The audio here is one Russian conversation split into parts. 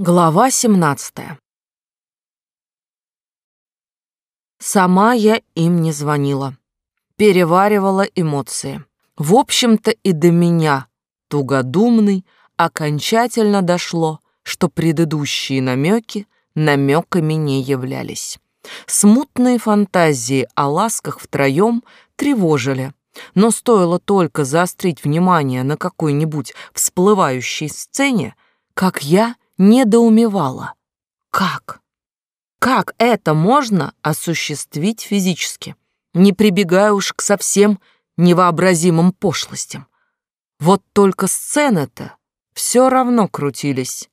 Глава 17. Сама я им не звонила. Переваривала эмоции. В общем-то и до меня, тугодумный, окончательно дошло, что предыдущие намеки намеками не являлись. Смутные фантазии о ласках втроем тревожили, но стоило только заострить внимание на какой-нибудь всплывающей сцене, как я — недоумевала. Как? Как это можно осуществить физически, не прибегая уж к совсем невообразимым пошлостям? Вот только сцены-то все равно крутились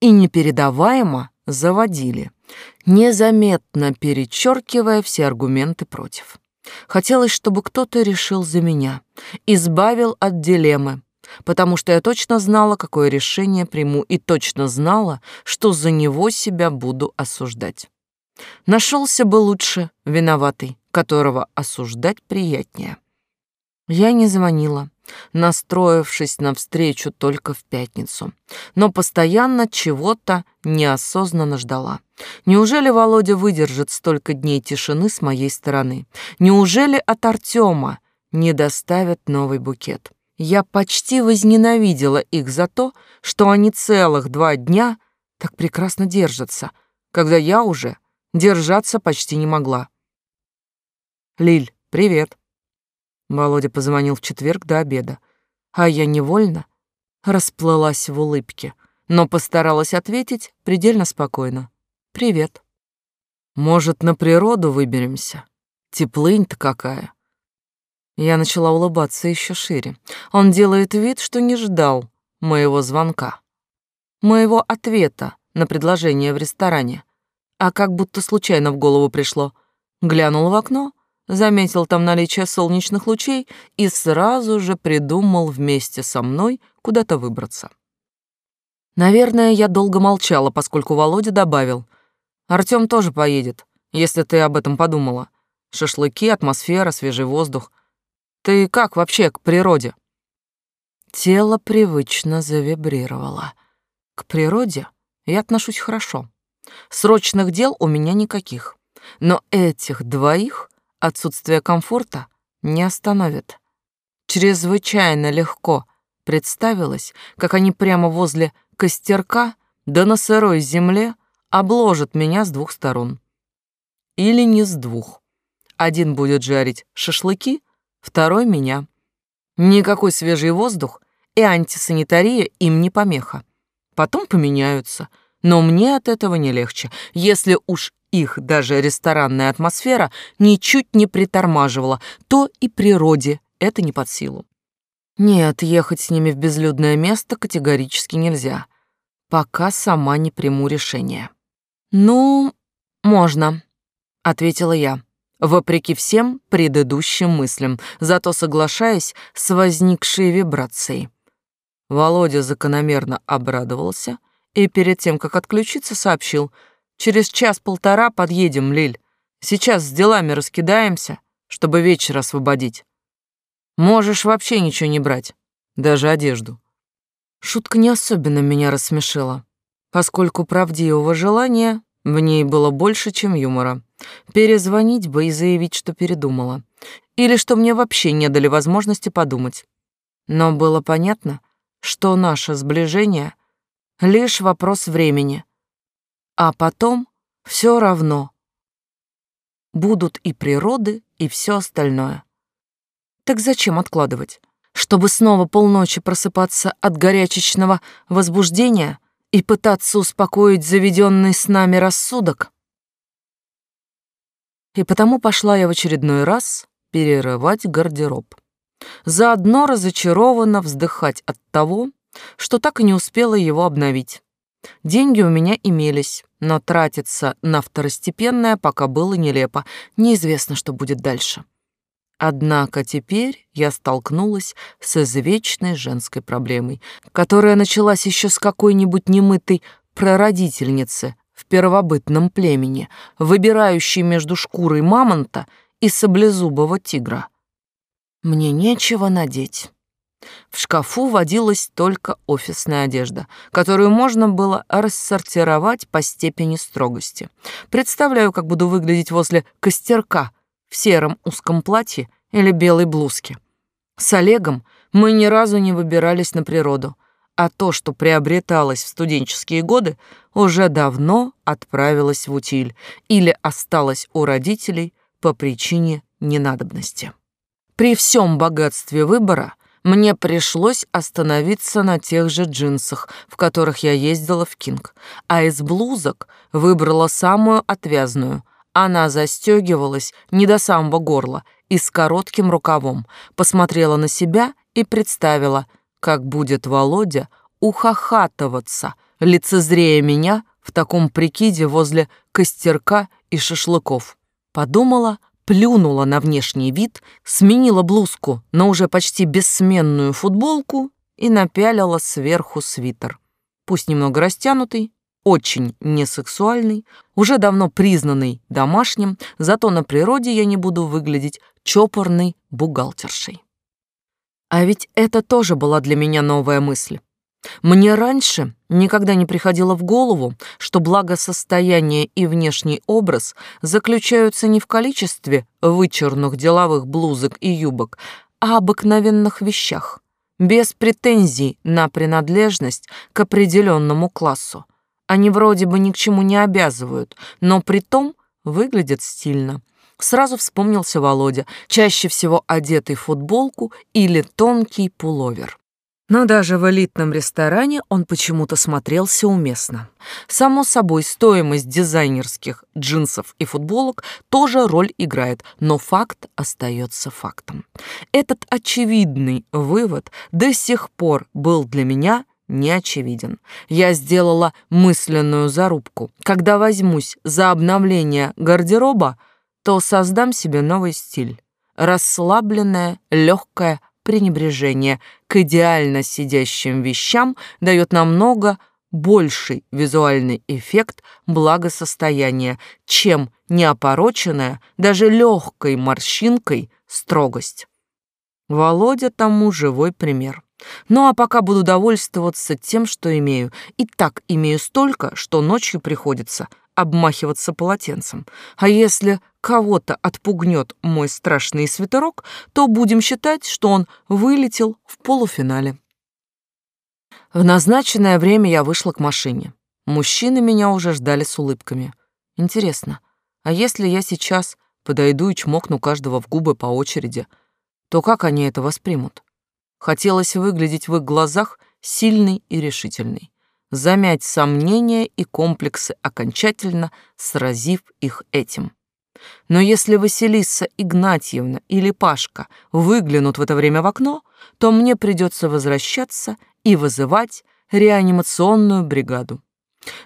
и непередаваемо заводили, незаметно перечеркивая все аргументы против. Хотелось, чтобы кто-то решил за меня, избавил от дилеммы, потому что я точно знала, какое решение приму, и точно знала, что за него себя буду осуждать. Нашелся бы лучше виноватый, которого осуждать приятнее. Я не звонила, настроившись на встречу только в пятницу, но постоянно чего-то неосознанно ждала. Неужели Володя выдержит столько дней тишины с моей стороны? Неужели от Артема не доставят новый букет? Я почти возненавидела их за то, что они целых два дня так прекрасно держатся, когда я уже держаться почти не могла. «Лиль, привет!» Володя позвонил в четверг до обеда, а я невольно расплылась в улыбке, но постаралась ответить предельно спокойно. «Привет!» «Может, на природу выберемся? Теплынь-то какая!» Я начала улыбаться еще шире. Он делает вид, что не ждал моего звонка, моего ответа на предложение в ресторане, а как будто случайно в голову пришло. Глянул в окно, заметил там наличие солнечных лучей и сразу же придумал вместе со мной куда-то выбраться. Наверное, я долго молчала, поскольку Володя добавил. «Артём тоже поедет, если ты об этом подумала. Шашлыки, атмосфера, свежий воздух. Ты как вообще к природе? Тело привычно завибрировало. К природе я отношусь хорошо. Срочных дел у меня никаких. Но этих двоих отсутствие комфорта не остановит. Чрезвычайно легко представилось, как они прямо возле костерка да на сырой земле обложат меня с двух сторон. Или не с двух. Один будет жарить шашлыки, второй — меня. Никакой свежий воздух и антисанитария им не помеха. Потом поменяются, но мне от этого не легче, если уж их даже ресторанная атмосфера ничуть не притормаживала, то и природе это не под силу. Нет, ехать с ними в безлюдное место категорически нельзя, пока сама не приму решение. «Ну, можно», — ответила я вопреки всем предыдущим мыслям, зато соглашаясь с возникшей вибрацией. Володя закономерно обрадовался и перед тем, как отключиться, сообщил, «Через час-полтора подъедем, Лиль. Сейчас с делами раскидаемся, чтобы вечер освободить. Можешь вообще ничего не брать, даже одежду». Шутка не особенно меня рассмешила, поскольку правдивого желания в ней было больше, чем юмора. Перезвонить бы и заявить, что передумала. Или что мне вообще не дали возможности подумать. Но было понятно, что наше сближение — лишь вопрос времени. А потом все равно будут и природы, и все остальное. Так зачем откладывать? Чтобы снова полночи просыпаться от горячечного возбуждения — и пытаться успокоить заведенный с нами рассудок. И потому пошла я в очередной раз перерывать гардероб. Заодно разочарованно вздыхать от того, что так и не успела его обновить. Деньги у меня имелись, но тратиться на второстепенное пока было нелепо, неизвестно, что будет дальше. Однако теперь я столкнулась с извечной женской проблемой, которая началась еще с какой-нибудь немытой прародительницы в первобытном племени, выбирающей между шкурой мамонта и саблезубого тигра. Мне нечего надеть. В шкафу водилась только офисная одежда, которую можно было рассортировать по степени строгости. Представляю, как буду выглядеть возле костерка в сером узком платье или белой блузке. С Олегом мы ни разу не выбирались на природу, а то, что приобреталось в студенческие годы, уже давно отправилось в утиль или осталось у родителей по причине ненадобности. При всем богатстве выбора мне пришлось остановиться на тех же джинсах, в которых я ездила в Кинг, а из блузок выбрала самую отвязную. Она застегивалась не до самого горла и с коротким рукавом, посмотрела на себя и представила, как будет Володя ухахатываться, лицезрея меня в таком прикиде возле костерка и шашлыков. Подумала, плюнула на внешний вид, сменила блузку на уже почти бессменную футболку и напялила сверху свитер. Пусть немного растянутый, очень несексуальный, уже давно признанный домашним, зато на природе я не буду выглядеть чопорной бухгалтершей. А ведь это тоже была для меня новая мысль. Мне раньше никогда не приходило в голову, что благосостояние и внешний образ заключаются не в количестве вычурных деловых блузок и юбок, а обыкновенных вещах, без претензий на принадлежность к определенному классу. Они вроде бы ни к чему не обязывают, но при том выглядят стильно. Сразу вспомнился Володя, чаще всего одетый в футболку или тонкий пуловер. Но даже в элитном ресторане он почему-то смотрелся уместно. Само собой, стоимость дизайнерских джинсов и футболок тоже роль играет, но факт остается фактом. Этот очевидный вывод до сих пор был для меня не очевиден. Я сделала мысленную зарубку. Когда возьмусь за обновление гардероба, то создам себе новый стиль. Расслабленная, легкая, пренебрежение к идеально сидящим вещам дает намного больший визуальный эффект благосостояния, чем неопороченная, даже легкой морщинкой, строгость. Володя тому живой пример. Ну а пока буду довольствоваться тем, что имею. И так имею столько, что ночью приходится обмахиваться полотенцем. А если кого-то отпугнет мой страшный свитерок, то будем считать, что он вылетел в полуфинале. В назначенное время я вышла к машине. Мужчины меня уже ждали с улыбками. Интересно, а если я сейчас подойду и чмокну каждого в губы по очереди, то как они это воспримут? Хотелось выглядеть в их глазах сильной и решительной замять сомнения и комплексы, окончательно сразив их этим. Но если Василиса Игнатьевна или Пашка выглянут в это время в окно, то мне придется возвращаться и вызывать реанимационную бригаду.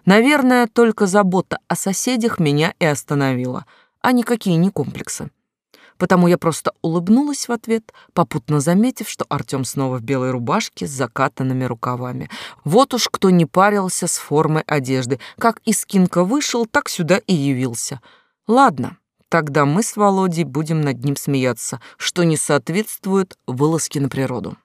Наверное, только забота о соседях меня и остановила, а никакие не комплексы потому я просто улыбнулась в ответ, попутно заметив, что Артём снова в белой рубашке с закатанными рукавами. Вот уж кто не парился с формой одежды. Как из кинка вышел, так сюда и явился. Ладно, тогда мы с Володей будем над ним смеяться, что не соответствует вылазке на природу.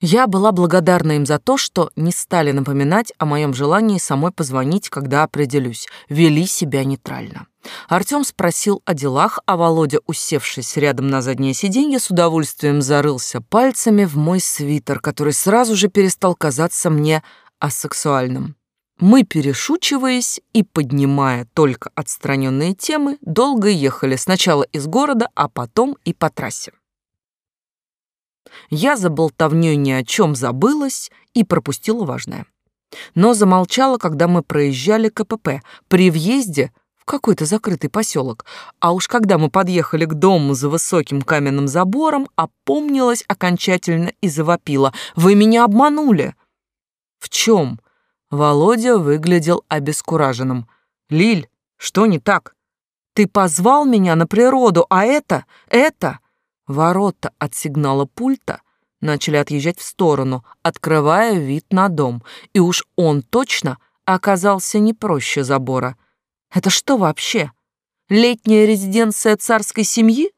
Я была благодарна им за то, что не стали напоминать о моем желании самой позвонить, когда определюсь, вели себя нейтрально. Артём спросил о делах, а Володя, усевшись рядом на заднее сиденье, с удовольствием зарылся пальцами в мой свитер, который сразу же перестал казаться мне асексуальным. Мы, перешучиваясь и поднимая только отстраненные темы, долго ехали сначала из города, а потом и по трассе. Я за болтовнёй ни о чем забылась и пропустила важное. Но замолчала, когда мы проезжали КПП. При въезде какой-то закрытый поселок, а уж когда мы подъехали к дому за высоким каменным забором, опомнилась окончательно и завопила. «Вы меня обманули!» «В чем?» Володя выглядел обескураженным. «Лиль, что не так? Ты позвал меня на природу, а это, это...» Ворота от сигнала пульта начали отъезжать в сторону, открывая вид на дом, и уж он точно оказался не проще забора. Это что вообще? Летняя резиденция царской семьи?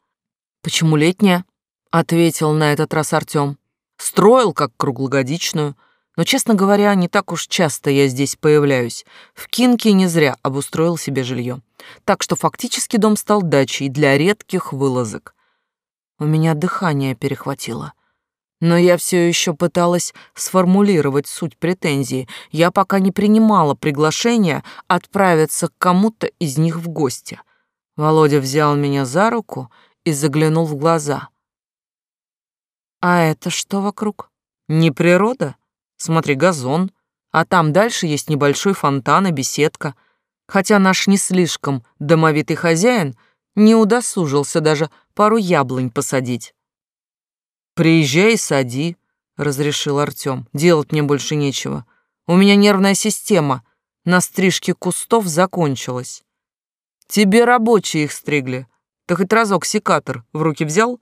Почему летняя? ответил на этот раз Артём. Строил как круглогодичную, но, честно говоря, не так уж часто я здесь появляюсь. В Кинке не зря обустроил себе жилье. Так что фактически дом стал дачей для редких вылазок. У меня дыхание перехватило. Но я все еще пыталась сформулировать суть претензии. Я пока не принимала приглашения отправиться к кому-то из них в гости. Володя взял меня за руку и заглянул в глаза. «А это что вокруг? Не природа?» Смотри, газон. А там дальше есть небольшой фонтан и беседка. Хотя наш не слишком домовитый хозяин не удосужился даже пару яблонь посадить. «Приезжай и сади», — разрешил Артём. «Делать мне больше нечего. У меня нервная система на стрижке кустов закончилась. Тебе рабочие их стригли. Ты хоть разок секатор в руки взял?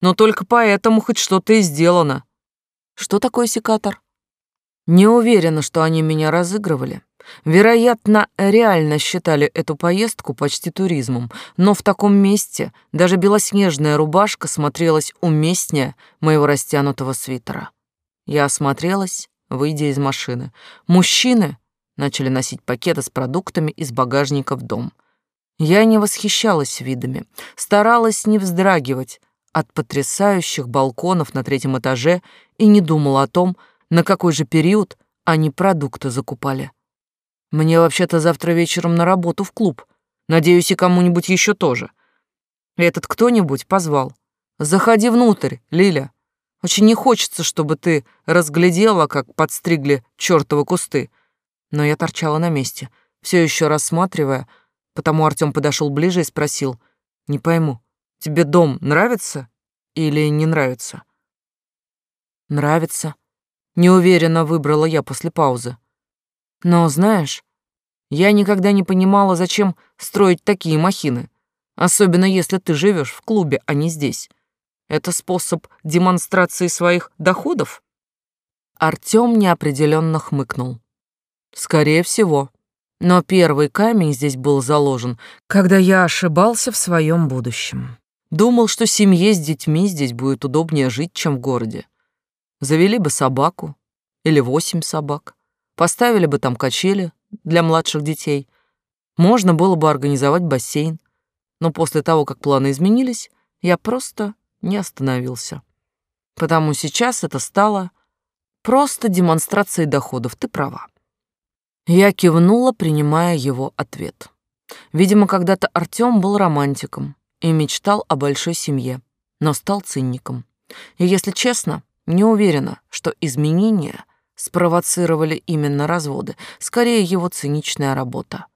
Но только поэтому хоть что-то и сделано. Что такое секатор? Не уверена, что они меня разыгрывали. Вероятно, реально считали эту поездку почти туризмом, но в таком месте даже белоснежная рубашка смотрелась уместнее моего растянутого свитера. Я осмотрелась, выйдя из машины. Мужчины начали носить пакеты с продуктами из багажника в дом. Я не восхищалась видами, старалась не вздрагивать, от потрясающих балконов на третьем этаже и не думал о том, на какой же период они продукты закупали. Мне вообще-то завтра вечером на работу в клуб. Надеюсь, и кому-нибудь еще тоже. Этот кто-нибудь позвал. Заходи внутрь, Лиля. Очень не хочется, чтобы ты разглядела, как подстригли чертовы кусты. Но я торчала на месте, все еще рассматривая, потому Артем подошел ближе и спросил. Не пойму, Тебе дом нравится или не нравится? Нравится. Неуверенно выбрала я после паузы. Но знаешь, я никогда не понимала, зачем строить такие махины, особенно если ты живешь в клубе, а не здесь. Это способ демонстрации своих доходов? Артём неопределенно хмыкнул. Скорее всего. Но первый камень здесь был заложен, когда я ошибался в своем будущем. Думал, что семье с детьми здесь будет удобнее жить, чем в городе. Завели бы собаку или восемь собак, поставили бы там качели для младших детей. Можно было бы организовать бассейн. Но после того, как планы изменились, я просто не остановился. Потому сейчас это стало просто демонстрацией доходов, ты права. Я кивнула, принимая его ответ. Видимо, когда-то Артём был романтиком, и мечтал о большой семье, но стал цинником. И, если честно, не уверена, что изменения спровоцировали именно разводы, скорее его циничная работа.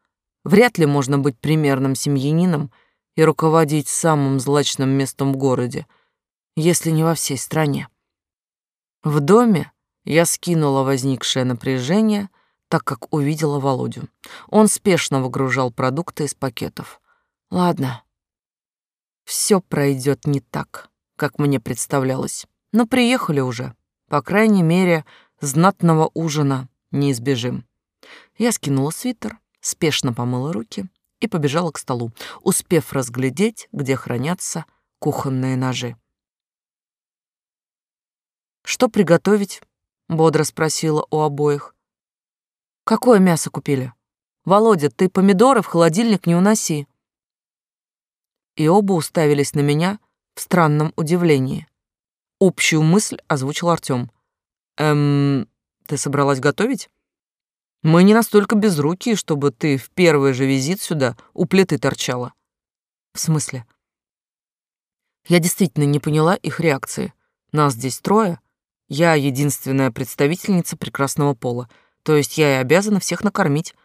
Вряд ли можно быть примерным семьянином и руководить самым злачным местом в городе, если не во всей стране. В доме я скинула возникшее напряжение, так как увидела Володю. Он спешно выгружал продукты из пакетов. Ладно, все пройдет не так, как мне представлялось. Но приехали уже. По крайней мере, знатного ужина не избежим. Я скинула свитер, спешно помыла руки и побежала к столу, успев разглядеть, где хранятся кухонные ножи. «Что приготовить?» — бодро спросила у обоих. «Какое мясо купили?» «Володя, ты помидоры в холодильник не уноси и оба уставились на меня в странном удивлении. Общую мысль озвучил Артём. «Эм, ты собралась готовить? Мы не настолько безрукие, чтобы ты в первый же визит сюда у плиты торчала». «В смысле?» Я действительно не поняла их реакции. Нас здесь трое. Я единственная представительница прекрасного пола, то есть я и обязана всех накормить.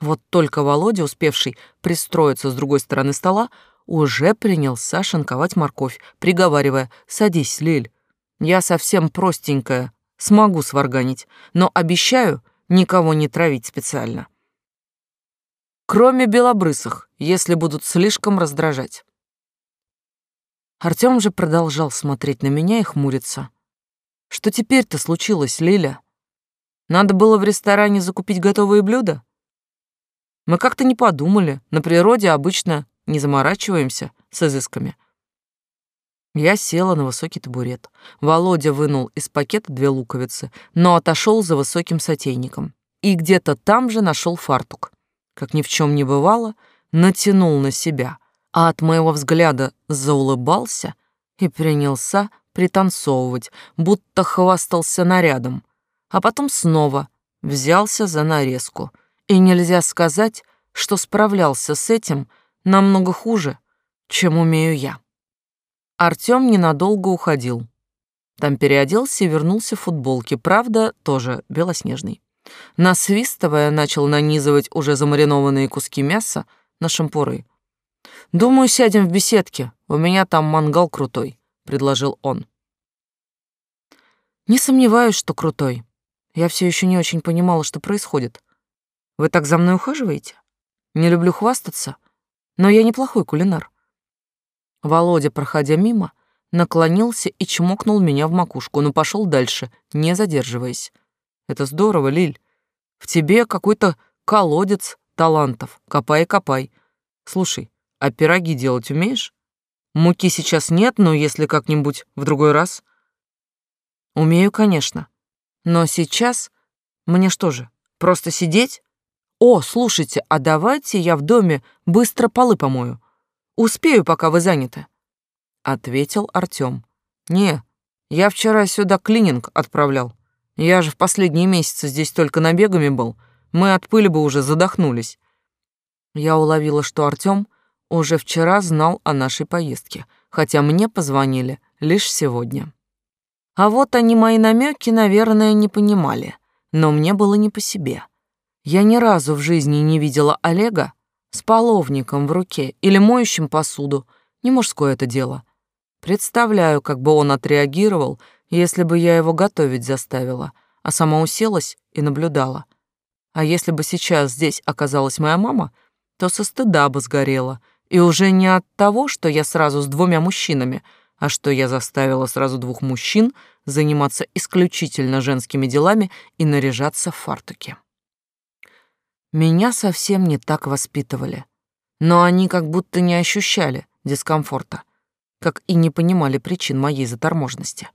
Вот только Володя, успевший пристроиться с другой стороны стола, уже принялся шинковать морковь, приговаривая «Садись, Лиль, я совсем простенькая, смогу сварганить, но обещаю никого не травить специально. Кроме белобрысых, если будут слишком раздражать». Артём же продолжал смотреть на меня и хмуриться. «Что теперь-то случилось, Лиля? Надо было в ресторане закупить готовые блюда?» Мы как-то не подумали. На природе обычно не заморачиваемся с изысками. Я села на высокий табурет. Володя вынул из пакета две луковицы, но отошел за высоким сотейником. И где-то там же нашел фартук. Как ни в чем не бывало, натянул на себя, а от моего взгляда заулыбался и принялся пританцовывать, будто хвастался нарядом. А потом снова взялся за нарезку. И нельзя сказать, что справлялся с этим намного хуже, чем умею я. Артём ненадолго уходил. Там переоделся и вернулся в футболке, правда, тоже белоснежный. Насвистывая, начал нанизывать уже замаринованные куски мяса на шампуры. «Думаю, сядем в беседке, у меня там мангал крутой», — предложил он. «Не сомневаюсь, что крутой. Я все еще не очень понимала, что происходит. Вы так за мной ухаживаете? Не люблю хвастаться, но я неплохой кулинар. Володя, проходя мимо, наклонился и чмокнул меня в макушку, но пошел дальше, не задерживаясь. Это здорово, Лиль. В тебе какой-то колодец талантов. Копай копай. Слушай, а пироги делать умеешь? Муки сейчас нет, но если как-нибудь в другой раз... Умею, конечно. Но сейчас мне что же, просто сидеть? О, слушайте, а давайте я в доме быстро полы помою. Успею, пока вы заняты. Ответил Артём. Не, я вчера сюда клининг отправлял. Я же в последние месяцы здесь только набегами был. Мы от пыли бы уже задохнулись. Я уловила, что Артём уже вчера знал о нашей поездке, хотя мне позвонили лишь сегодня. А вот они мои намеки, наверное, не понимали, но мне было не по себе. Я ни разу в жизни не видела Олега с половником в руке или моющим посуду. Не мужское это дело. Представляю, как бы он отреагировал, если бы я его готовить заставила, а сама уселась и наблюдала. А если бы сейчас здесь оказалась моя мама, то со стыда бы сгорела, и уже не от того, что я сразу с двумя мужчинами, а что я заставила сразу двух мужчин заниматься исключительно женскими делами и наряжаться в фартуке. Меня совсем не так воспитывали, но они как будто не ощущали дискомфорта, как и не понимали причин моей заторможенности.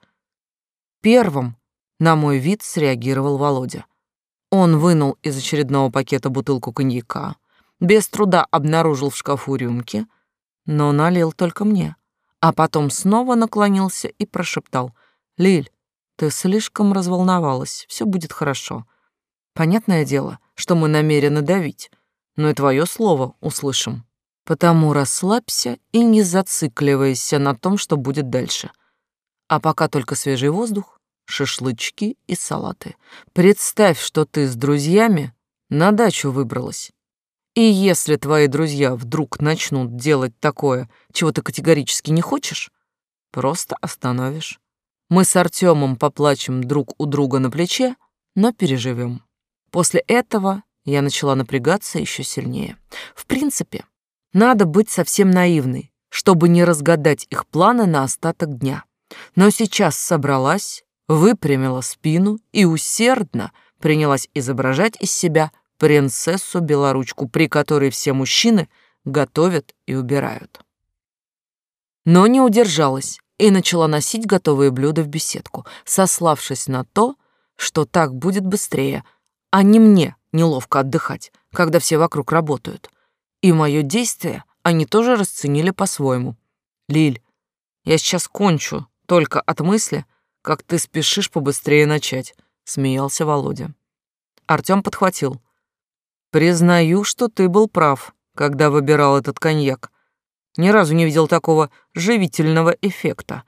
Первым на мой вид среагировал Володя. Он вынул из очередного пакета бутылку коньяка, без труда обнаружил в шкафу рюмки, но налил только мне, а потом снова наклонился и прошептал «Лиль, ты слишком разволновалась, все будет хорошо. Понятное дело, что мы намерены давить, но и твое слово услышим. Потому расслабься и не зацикливайся на том, что будет дальше. А пока только свежий воздух, шашлычки и салаты. Представь, что ты с друзьями на дачу выбралась. И если твои друзья вдруг начнут делать такое, чего ты категорически не хочешь, просто остановишь. Мы с Артемом поплачем друг у друга на плече, но переживем. После этого я начала напрягаться еще сильнее. В принципе, надо быть совсем наивной, чтобы не разгадать их планы на остаток дня. Но сейчас собралась, выпрямила спину и усердно принялась изображать из себя принцессу-белоручку, при которой все мужчины готовят и убирают. Но не удержалась и начала носить готовые блюда в беседку, сославшись на то, что так будет быстрее, а не мне неловко отдыхать, когда все вокруг работают. И мое действие они тоже расценили по-своему. Лиль, я сейчас кончу только от мысли, как ты спешишь побыстрее начать, смеялся Володя. Артём подхватил. Признаю, что ты был прав, когда выбирал этот коньяк. Ни разу не видел такого живительного эффекта.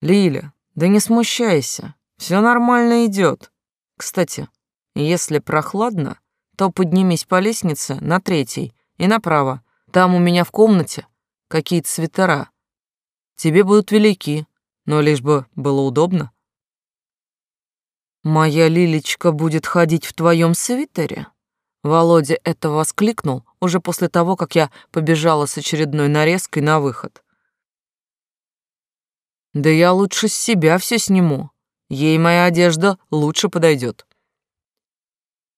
Лиля, да не смущайся, все нормально идет. Кстати, если прохладно, то поднимись по лестнице на третий и направо. Там у меня в комнате какие-то свитера. Тебе будут велики, но лишь бы было удобно. Моя Лилечка будет ходить в твоем свитере? Володя это воскликнул уже после того, как я побежала с очередной нарезкой на выход. Да я лучше с себя все сниму. Ей моя одежда лучше подойдет.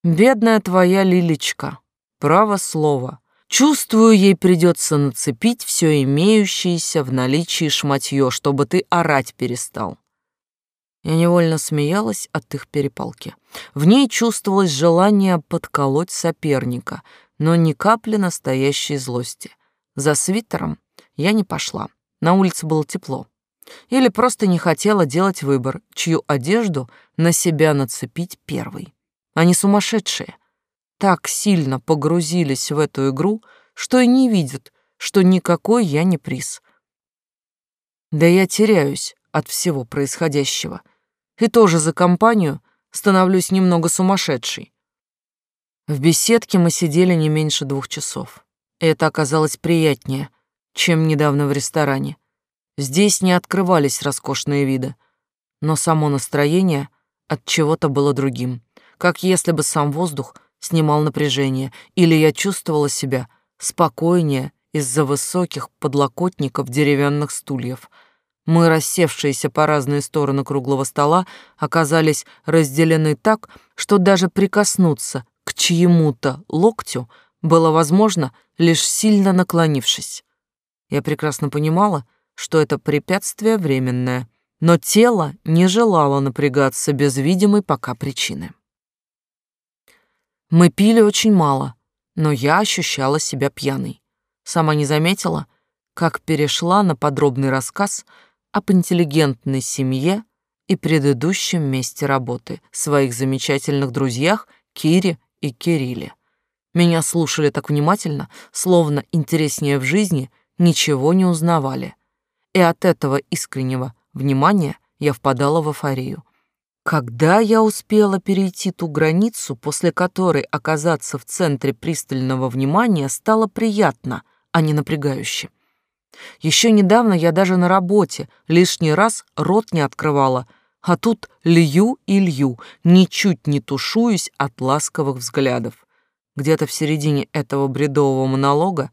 Бедная твоя Лилечка, право слово, Чувствую, ей придется нацепить все имеющееся в наличии шматье, чтобы ты орать перестал. Я невольно смеялась от их перепалки. В ней чувствовалось желание подколоть соперника, но ни капли настоящей злости. За свитером я не пошла. На улице было тепло. Или просто не хотела делать выбор, чью одежду на себя нацепить первой. Они сумасшедшие. Так сильно погрузились в эту игру, что и не видят, что никакой я не приз. Да я теряюсь от всего происходящего. И тоже за компанию становлюсь немного сумасшедшей. В беседке мы сидели не меньше двух часов. И это оказалось приятнее, чем недавно в ресторане. Здесь не открывались роскошные виды, но само настроение от чего-то было другим как если бы сам воздух снимал напряжение, или я чувствовала себя спокойнее из-за высоких подлокотников деревянных стульев. Мы, рассевшиеся по разные стороны круглого стола, оказались разделены так, что даже прикоснуться к чьему-то локтю было возможно, лишь сильно наклонившись. Я прекрасно понимала, что это препятствие временное, но тело не желало напрягаться без видимой пока причины. Мы пили очень мало, но я ощущала себя пьяной. Сама не заметила, как перешла на подробный рассказ об интеллигентной семье и предыдущем месте работы, своих замечательных друзьях Кире и Кирилле. Меня слушали так внимательно, словно интереснее в жизни ничего не узнавали. И от этого искреннего внимания я впадала в эйфорию. Когда я успела перейти ту границу, после которой оказаться в центре пристального внимания стало приятно, а не напрягающе? Еще недавно я даже на работе лишний раз рот не открывала, а тут лью и лью, ничуть не тушуюсь от ласковых взглядов. Где-то в середине этого бредового монолога,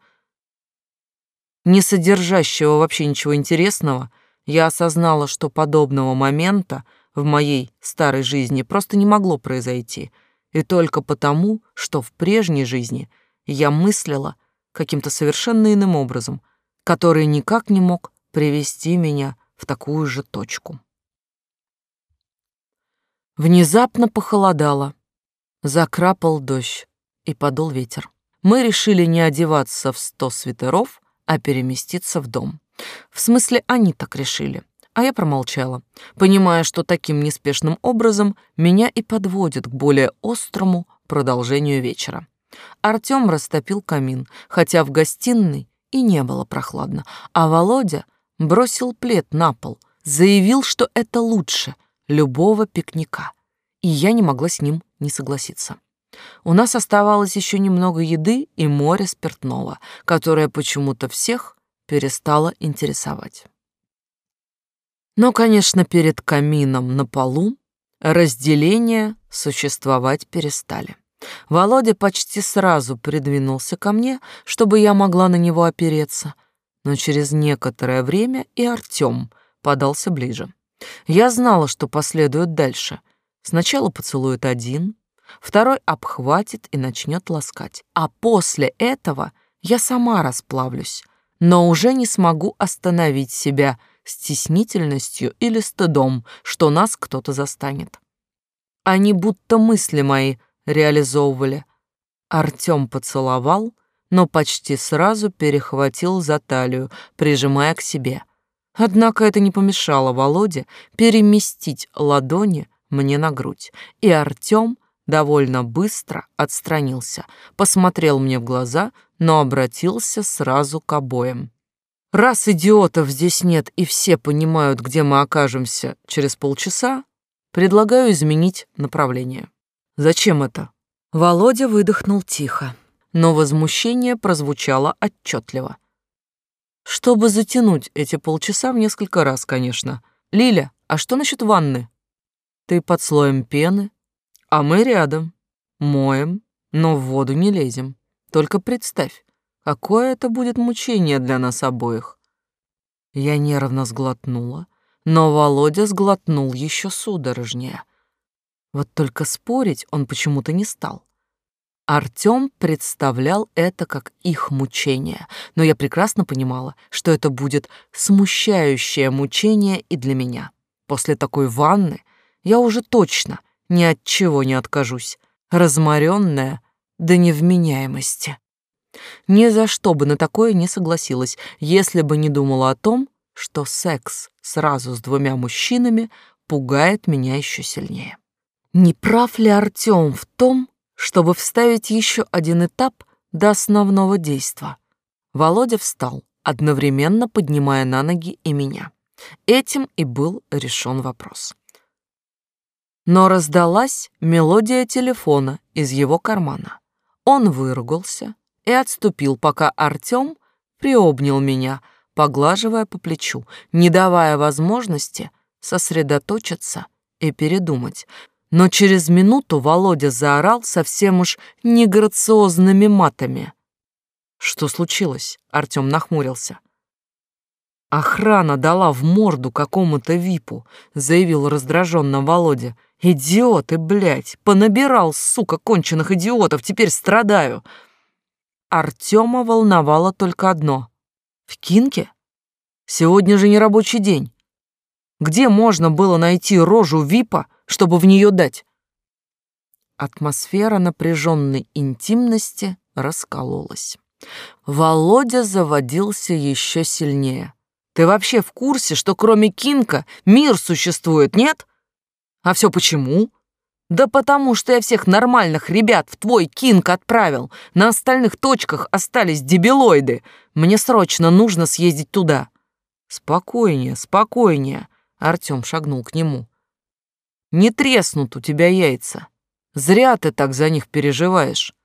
не содержащего вообще ничего интересного, я осознала, что подобного момента — в моей старой жизни просто не могло произойти, и только потому, что в прежней жизни я мыслила каким-то совершенно иным образом, который никак не мог привести меня в такую же точку. Внезапно похолодало, закрапал дождь и подул ветер. Мы решили не одеваться в сто свитеров, а переместиться в дом. В смысле, они так решили а я промолчала, понимая, что таким неспешным образом меня и подводит к более острому продолжению вечера. Артём растопил камин, хотя в гостиной и не было прохладно, а Володя бросил плед на пол, заявил, что это лучше любого пикника, и я не могла с ним не согласиться. У нас оставалось еще немного еды и море спиртного, которое почему-то всех перестало интересовать. Но, конечно, перед камином на полу разделения существовать перестали. Володя почти сразу придвинулся ко мне, чтобы я могла на него опереться, но через некоторое время и Артём подался ближе. Я знала, что последует дальше. Сначала поцелует один, второй обхватит и начнет ласкать. А после этого я сама расплавлюсь, но уже не смогу остановить себя стеснительностью или стыдом, что нас кто-то застанет. Они будто мысли мои реализовывали. Артём поцеловал, но почти сразу перехватил за талию, прижимая к себе. Однако это не помешало Володе переместить ладони мне на грудь, и Артём довольно быстро отстранился, посмотрел мне в глаза, но обратился сразу к обоим. Раз идиотов здесь нет и все понимают, где мы окажемся через полчаса, предлагаю изменить направление. Зачем это? Володя выдохнул тихо, но возмущение прозвучало отчетливо. Чтобы затянуть эти полчаса в несколько раз, конечно. Лиля, а что насчет ванны? Ты под слоем пены, а мы рядом. Моем, но в воду не лезем. Только представь, Какое это будет мучение для нас обоих. Я нервно сглотнула, но Володя сглотнул еще судорожнее. Вот только спорить он почему-то не стал. Артём представлял это как их мучение, но я прекрасно понимала, что это будет смущающее мучение и для меня. После такой ванны я уже точно ни от чего не откажусь, разморенная до невменяемости. Ни за что бы на такое не согласилась, если бы не думала о том, что секс сразу с двумя мужчинами пугает меня еще сильнее. Не прав ли Артём в том, чтобы вставить еще один этап до основного действа. Володя встал, одновременно поднимая на ноги и меня. Этим и был решен вопрос. Но раздалась мелодия телефона из его кармана. Он выругался и отступил, пока Артём приобнял меня, поглаживая по плечу, не давая возможности сосредоточиться и передумать, но через минуту Володя заорал совсем уж неграциозными матами. «Что случилось?» — Артём нахмурился. «Охрана дала в морду какому-то випу», — заявил раздраженно Володя. «Идиоты, блядь! Понабирал, сука, конченых идиотов, теперь страдаю!» Артёма волновало только одно. «В Кинке? Сегодня же не рабочий день. Где можно было найти рожу випа, чтобы в нее дать. Атмосфера напряженной интимности раскололась. Володя заводился еще сильнее. Ты вообще в курсе, что кроме Кинка мир существует, нет? А все почему? Да потому что я всех нормальных ребят в твой Кинг отправил. На остальных точках остались дебилоиды. Мне срочно нужно съездить туда. Спокойнее, спокойнее. Артем шагнул к нему. Не треснут у тебя яйца. Зря ты так за них переживаешь.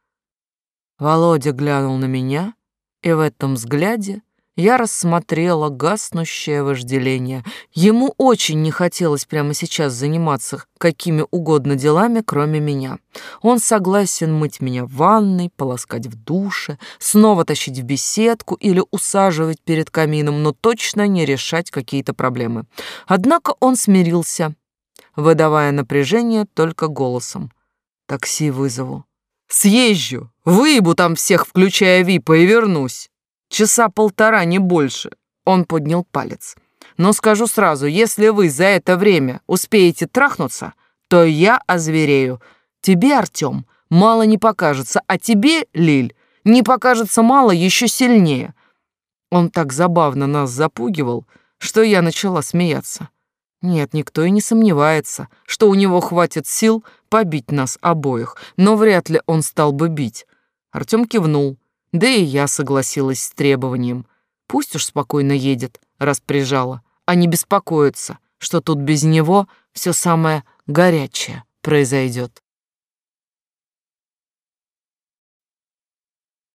Володя глянул на меня, и в этом взгляде я рассмотрела гаснущее вожделение. Ему очень не хотелось прямо сейчас заниматься какими угодно делами, кроме меня. Он согласен мыть меня в ванной, полоскать в душе, снова тащить в беседку или усаживать перед камином, но точно не решать какие-то проблемы. Однако он смирился выдавая напряжение только голосом. «Такси вызову». «Съезжу, выебу там всех, включая Випа, и вернусь. Часа полтора, не больше». Он поднял палец. «Но скажу сразу, если вы за это время успеете трахнуться, то я озверею. Тебе, Артём, мало не покажется, а тебе, Лиль, не покажется мало еще сильнее». Он так забавно нас запугивал, что я начала смеяться. Нет, никто и не сомневается, что у него хватит сил побить нас обоих, но вряд ли он стал бы бить. Артём кивнул, да и я согласилась с требованием. Пусть уж спокойно едет, раз прижала, а не беспокоится, что тут без него все самое горячее произойдет.